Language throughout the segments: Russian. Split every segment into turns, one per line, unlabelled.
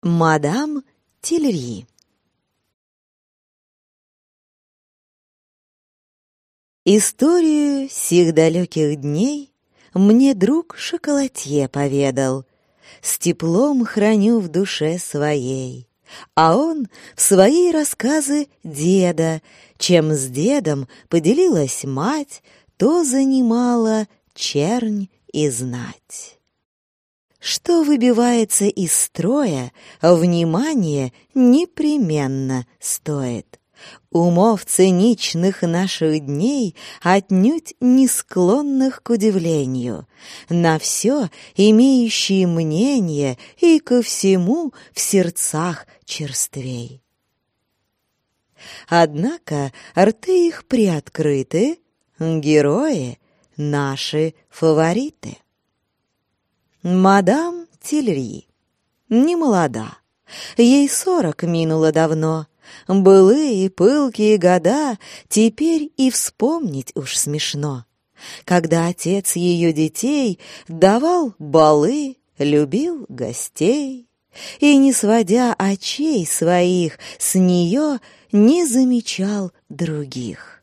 Мадам Тильри Историю сих далеких дней Мне друг шоколадье поведал. С теплом храню в душе своей. А он в свои рассказы деда, Чем с дедом поделилась мать, То занимала чернь и знать. Что выбивается из строя, внимание непременно стоит. Умов циничных наших дней, отнюдь не склонных к удивлению, на все имеющие мнение и ко всему в сердцах черствей. Однако рты их приоткрыты, герои — наши фавориты. Мадам Тильри. Не молода. Ей сорок минуло давно. Былые пылкие года теперь и вспомнить уж смешно. Когда отец ее детей давал балы, любил гостей и, не сводя очей своих с нее, не замечал других.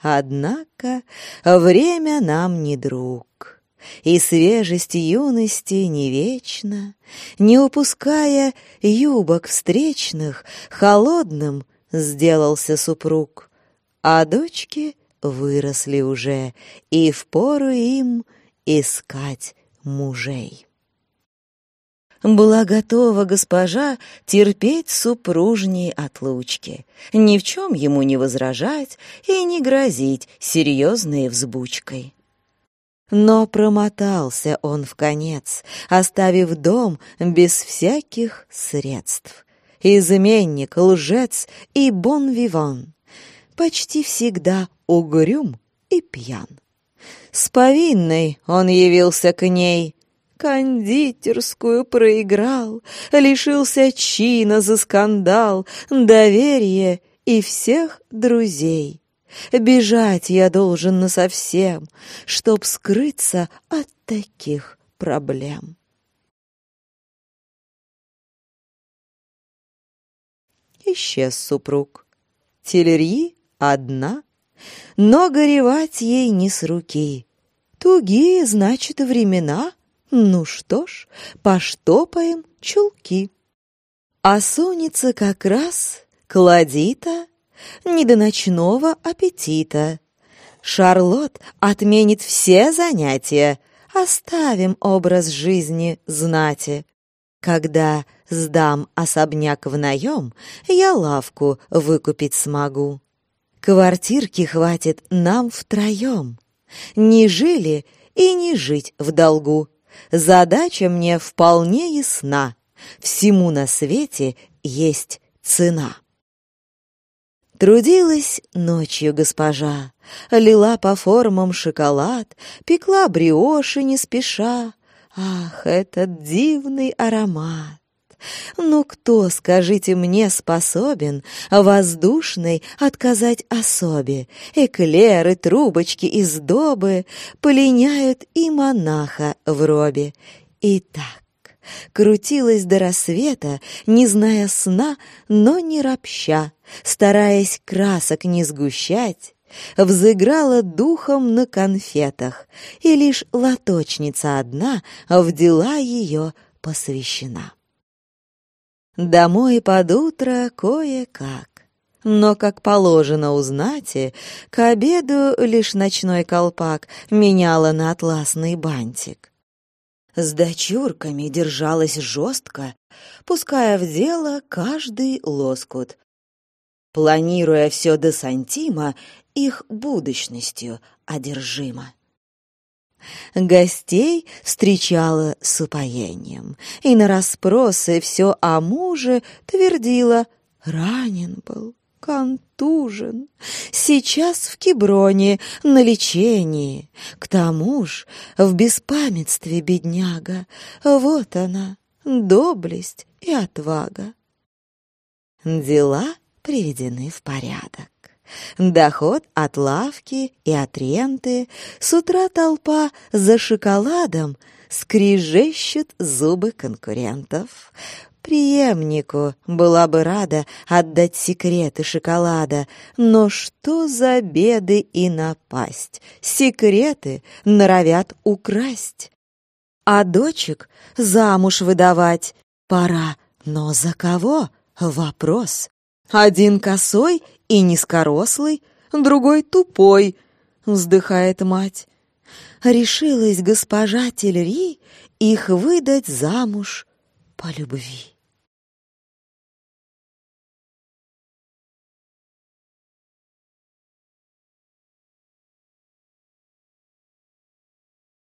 Однако время нам не друг и свежесть юности не вечна, Не упуская юбок встречных, холодным сделался супруг, а дочки выросли уже, и впору им искать мужей. Была готова госпожа терпеть супружней отлучки, ни в чем ему не возражать и не грозить серьезной взбучкой. Но промотался он в конец, оставив дом без всяких средств. Изменник, лжец и бон-виван, почти всегда угрюм и пьян. С повинной он явился к ней, кондитерскую проиграл, лишился чина за скандал, доверия и всех друзей. Бежать я должен насовсем, чтоб скрыться от таких проблем. Исчез супруг. Телерьи одна, но горевать ей не с руки. Тугие, значит, времена. Ну что ж, поштопаем чулки. А сонница как раз кладита не до ночного аппетита. Шарлот отменит все занятия, оставим образ жизни знати. Когда сдам особняк в наем, я лавку выкупить смогу. Квартирки хватит нам втроем. Не жили и не жить в долгу. Задача мне вполне ясна. Всему на свете есть цена. Трудилась ночью госпожа, лила по формам шоколад, пекла бриоши не спеша. Ах, этот дивный аромат! Ну кто, скажите мне, способен воздушной отказать особе? Эклеры, трубочки и сдобы полиняют и монаха в робе. Итак, крутилась до рассвета, не зная сна, но не ропща, стараясь красок не сгущать, взыграла духом на конфетах, и лишь лоточница одна в дела ее посвящена. Домой под утро кое-как. Но, как положено узнать, к обеду лишь ночной колпак меняла на атласный бантик. С дочурками держалась жестко, пуская в дело каждый лоскут, планируя все до сантима, их будущностью одержима. Гостей встречала с упоением, и на расспросы все о муже твердила «ранен был, контужен, сейчас в Киброне на лечении, к тому ж в беспамятстве бедняга, вот она, доблесть и отвага». Дела приведены в порядок. Доход от лавки и от ренты, с утра толпа за шоколадом скрежещет зубы конкурентов. Приемнику была бы рада отдать секреты шоколада, но что за беды и напасть? Секреты норовят украсть. А дочек замуж выдавать пора, но за кого? Вопрос. Один косой и низкорослый, другой тупой, вздыхает мать. Решилась госпожа Тельри их выдать замуж по любви.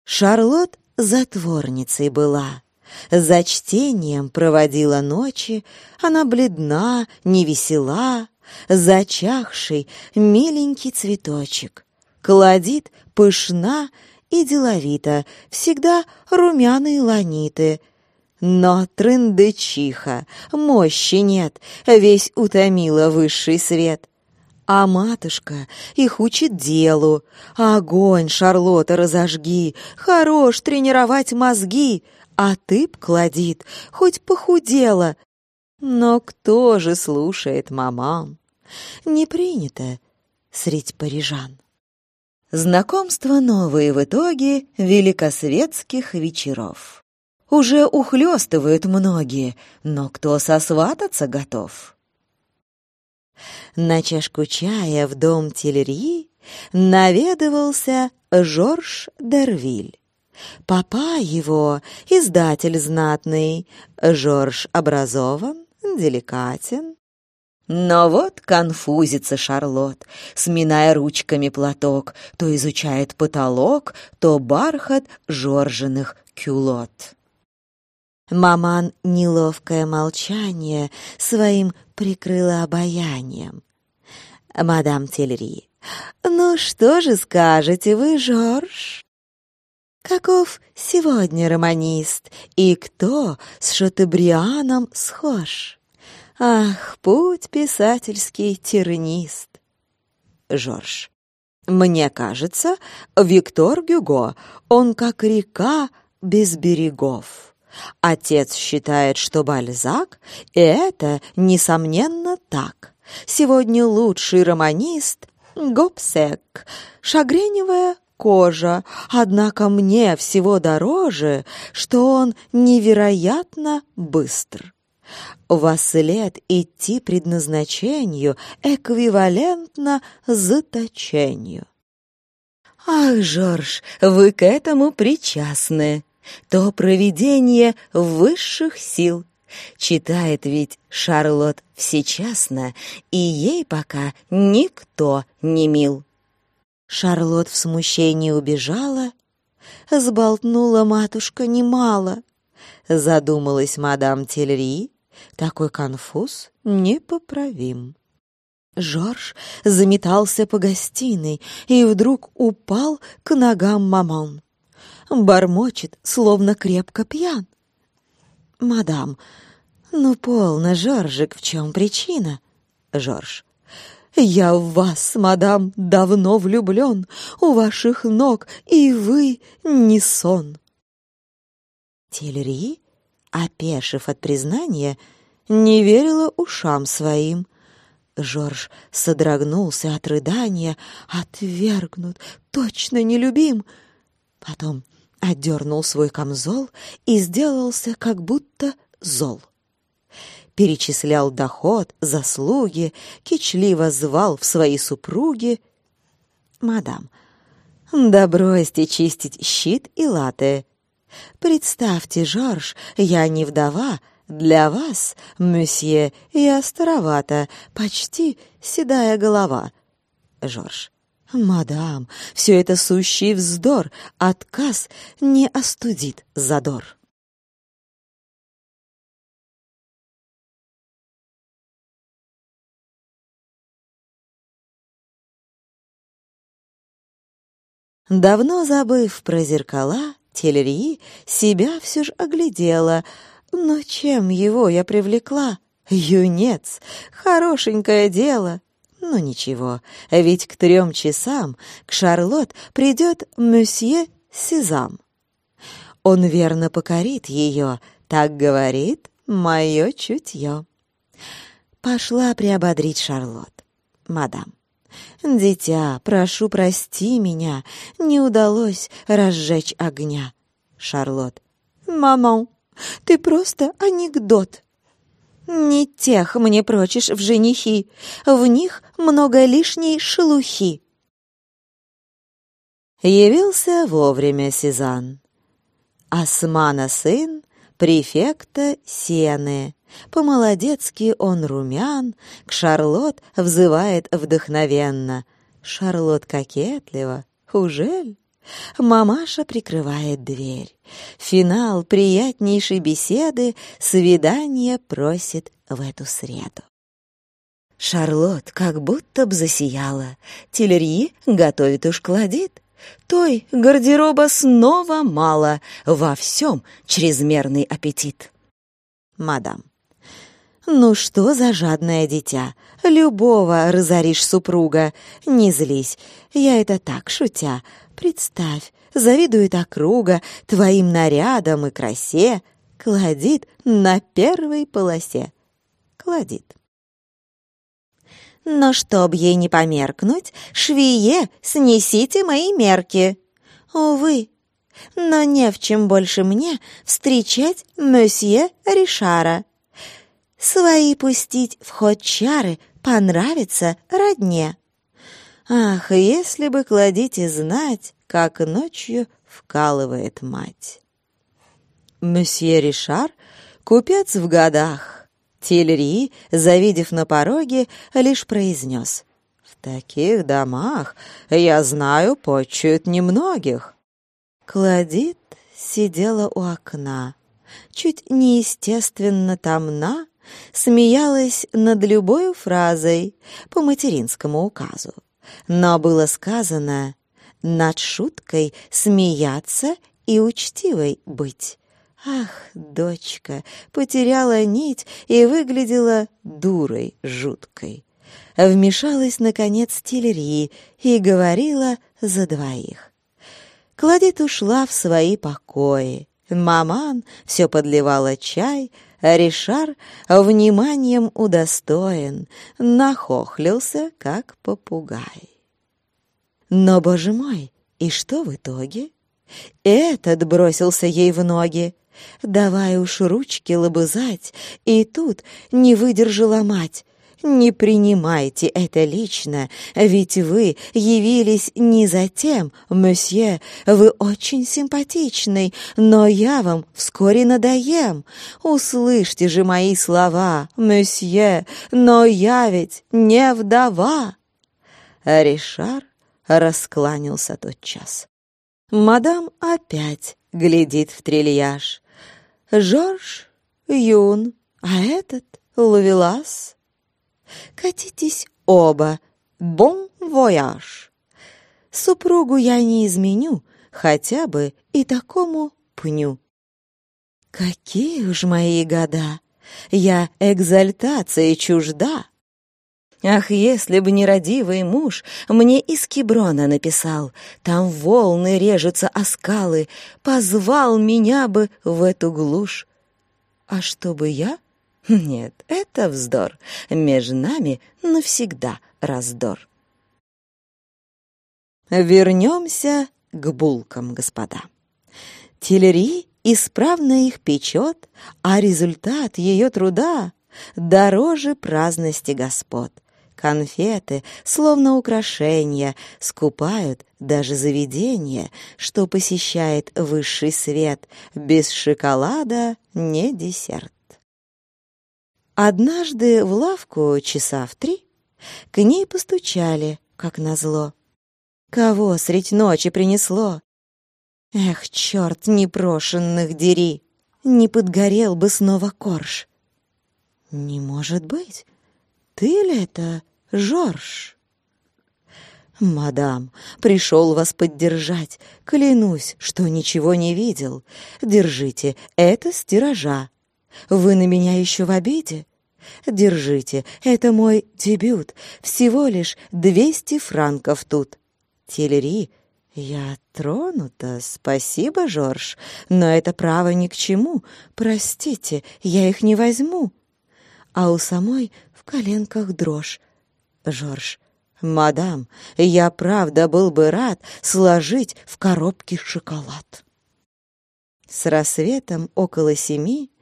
Шарлот затворницей была. За чтением проводила ночи, она бледна, невесела, зачахший миленький цветочек. Кладит пышна и деловито, всегда румяные ланиты. Но трындычиха, мощи нет, весь утомила высший свет. А матушка их учит делу. Огонь, Шарлотта, разожги, хорош тренировать мозги, а ты б кладит, хоть похудела. Но кто же слушает мамам? Не принято средь парижан. Знакомства новые в итоге великосветских вечеров. Уже ухлёстывают многие, но кто сосвататься готов? На чашку чая в дом Телерьи наведывался Жорж Дервиль. Папа его, издатель знатный, Жорж образован, деликатен, но вот конфузится Шарлот, сминая ручками платок, то изучает потолок, то бархат Жоржиных кюлот. Маман неловкое молчание своим прикрыла обаянием. «Мадам Тельри, ну что же скажете вы, Жорж?» «Каков сегодня романист, и кто с Шатебрианом схож?» Ах, путь писательский тернист. Жорж. Мне кажется, Виктор Гюго, он как река без берегов. Отец считает, что Бальзак, и это, несомненно, так. Сегодня лучший романист — Гобсек, шагреневая кожа, однако мне всего дороже, что он невероятно быстр. Вас след идти предназначению эквивалентно заточению. Ах, Жорж, вы к этому причастны. То проведение высших сил. Читает ведь Шарлот всечасно, и ей пока никто не мил. Шарлот в смущении убежала, сболтнула матушка немало. Задумалась мадам Тельри, такой конфуз непоправим. Жорж заметался по гостиной и вдруг упал к ногам маман. Бормочет, словно крепко пьян. «Мадам, ну полно, Жоржик, в чем причина?» Жорж. «Я в вас, мадам, давно влюблен, у ваших ног, и вы не сон». Тильри опешив от признания, не верила ушам своим. Жорж содрогнулся от рыдания, отвергнут, точно нелюбим. Потом отдернул свой камзол и сделался как будто зол. Перечислял доход, заслуги, кичливо звал в свои супруги. «Мадам, да бросьте чистить щит и латы. Представьте, Жорж, я не вдова, для вас, месье, я старовата, почти седая голова. Жорж. Мадам, все это сущий вздор, отказ не остудит задор. Давно забыв про зеркала, Телерии себя все же оглядела. Но чем его я привлекла? Юнец, хорошенькое дело. Ну ничего, ведь к трем часам к Шарлот придет месье Сезам. Он верно покорит ее, так говорит мое чутье. Пошла приободрить Шарлотт. Мадам, дитя, прошу, прости меня, не удалось разжечь огня. Шарлотт, мамон, ты просто анекдот. Не тех мне прочишь в женихи, в них много лишней шелухи. Явился вовремя Сезанн. Османа сын префекта Сены. По-молодецки он румян, к Шарлот взывает вдохновенно. Шарлот кокетливо, ужель? Мамаша прикрывает дверь. Финал приятнейшей беседы свидание просит в эту среду. Шарлот как будто б засияла. Тилерьи готовит уж кладит. Той гардероба снова мало, во всем чрезмерный аппетит. Мадам. «Ну что за жадное дитя? Любого разоришь супруга. Не злись, я это так, шутя. Представь, завидует округа твоим нарядом и красе, кладит на первой полосе. Кладит. Но чтоб ей не померкнуть, швее, снесите мои мерки. Увы, но не в чем больше мне встречать месье Ришара. Свои пустить в ход чары понравится родне. Ах, если бы кладите знать, как ночью вкалывает мать. Месье Ришар — купец в годах. Тильри, завидев на пороге, лишь произнес. «В таких домах, я знаю, почуют немногих». Кладит сидела у окна, чуть неестественно тамна, смеялась над любой фразой по материнскому указу но было сказано над шуткой смеяться и учтивой быть. Ах, дочка, потеряла нить и выглядела дурой жуткой. Вмешалась, наконец, Тилери и говорила за двоих. Кладит ушла в свои покои. Маман все подливала чай, Ришар вниманием удостоен, нахохлился, как попугай. Но, боже мой, и что в итоге? Этот бросился ей в ноги. Давай уж ручки лобызать, и тут не выдержала мать. Не принимайте это лично, ведь вы явились не за тем, месье, вы очень симпатичный, но я вам вскоре надоем. Услышьте же мои слова, месье, но я ведь не вдова. Ришар раскланялся тот час. Мадам опять глядит в трильяж. Жорж юн, а этот Ловелас Катитесь оба. Бон вояж. Супругу я не изменю, хотя бы и такому пню. Какие уж мои года! Я экзальтации чужда. Ах, если бы нерадивый муж мне из Киброна написал, там волны режутся о скалы, позвал меня бы в эту глушь. А чтобы я нет, это вздор. Между нами навсегда раздор. Вернемся к булкам, господа. Телери исправно их печет, а результат ее труда дороже праздности господ. Конфеты, словно украшения, скупают даже заведения, что посещает высший свет. Без шоколада не десерт. Однажды в лавку часа в три к ней постучали, как назло. Кого средь ночи принесло? Эх, черт, непрошенных дери! Не подгорел бы снова корж. Не может быть. Ты ли это, Жорж? «Мадам, пришел вас поддержать. Клянусь, что ничего не видел. Держите, это стиража. Вы на меня еще в обиде? Держите, это мой дебют. Всего лишь двести франков тут. Телери, «Я тронута, спасибо, Жорж, но это право ни к чему. Простите, я их не возьму». А у самой в коленках дрожь. «Жорж, мадам, я правда был бы рад сложить в коробке шоколад». С рассветом около семи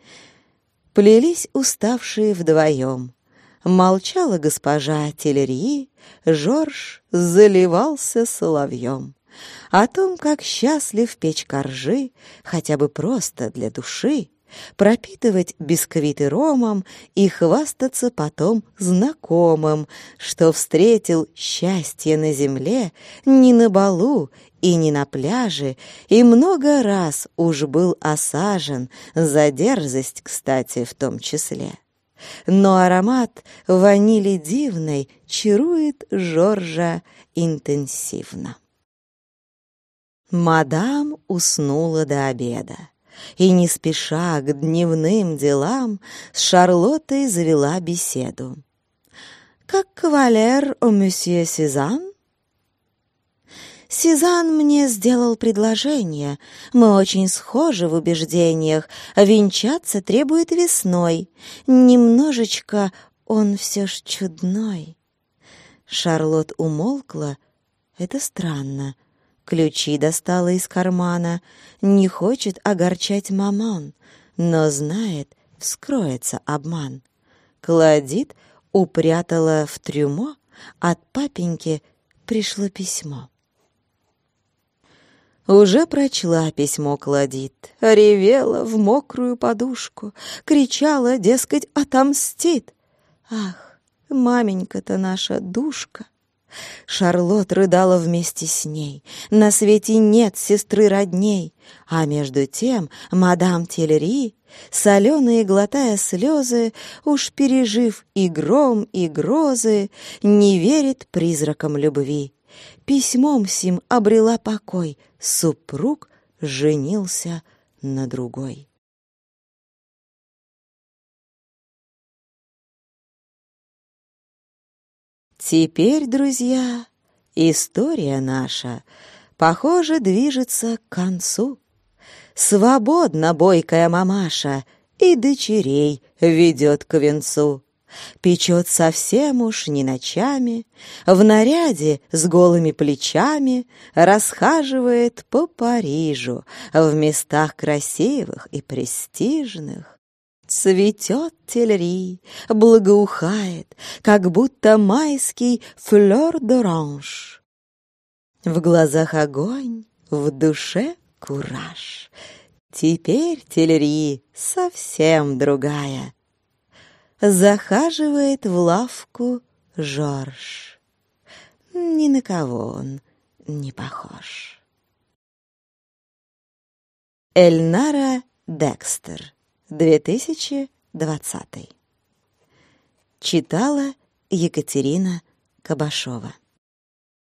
плелись уставшие вдвоем. Молчала госпожа Телерьи, Жорж заливался соловьем. О том, как счастлив печь коржи, хотя бы просто для души, пропитывать бисквиты ромом и хвастаться потом знакомым, что встретил счастье на земле не на балу и не на пляже, и много раз уж был осажен, за дерзость, кстати, в том числе. Но аромат ванили дивной чарует Жоржа интенсивно. Мадам уснула до обеда и, не спеша к дневным делам, с Шарлоттой завела беседу. «Как кавалер у месье Сезанн?» Сезанн мне сделал предложение. Мы очень схожи в убеждениях. Венчаться требует весной. Немножечко он все ж чудной. Шарлот умолкла. Это странно. Ключи достала из кармана. Не хочет огорчать мамон, но знает, вскроется обман. Кладит, упрятала в трюмо, от папеньки пришло письмо. Уже прочла письмо Кладит, ревела в мокрую подушку, кричала, дескать, отомстит. Ах, маменька-то наша душка! Шарлот рыдала вместе с ней. На свете нет сестры родней. А между тем мадам Телери, соленые глотая слезы, уж пережив и гром, и грозы, не верит призракам любви. Письмом сим обрела покой, супруг женился на другой. Теперь, друзья, история наша, похоже, движется к концу. Свободно бойкая мамаша и дочерей ведет к венцу. Печет совсем уж не ночами, В наряде с голыми плечами Расхаживает по Парижу В местах красивых и престижных. Цветет тельри, благоухает, Как будто майский флёр-д'оранж. В глазах огонь, в душе кураж. Теперь тельри совсем другая. Захаживает в лавку Жорж. Ни на кого он не похож. Эльнара Декстер 2020. Читала Екатерина Кабашова.